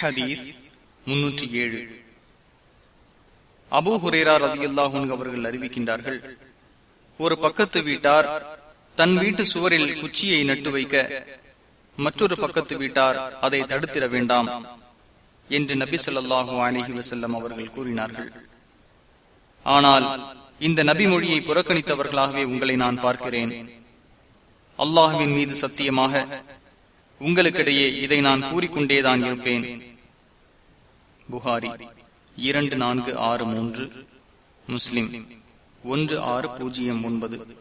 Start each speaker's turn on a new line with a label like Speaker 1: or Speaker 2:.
Speaker 1: ஹதீஸ் முன்னூற்றி ஏழு. அபு ஹுரேரா ரதியுல்லாஹூன் அவர்கள் அறிவிக்கின்றார்கள் ஒரு பக்கத்து வீட்டார் தன் வீட்டு சுவரில் குச்சியை நட்டு வைக்க மற்றொரு பக்கத்து வீட்டார் அதை தடுத்திட வேண்டாம் என்று நபி சொல்லாஹு அலஹி வசல்லம் அவர்கள் கூறினார்கள். ஆனால் இந்த நபி மொழியை புறக்கணித்தவர்களாகவே உங்களை நான் பார்க்கிறேன். அல்லாஹுவின் மீது சத்தியமாக உங்களுக்கிடையே இதை நான் கூறிக்கொண்டேதான் இருப்பேன். புகாரி இரண்டு நான்கு ஆறு மூன்று. முஸ்லிம். ஒன்று ஆறு பூஜ்ஜியம் ஒன்பது.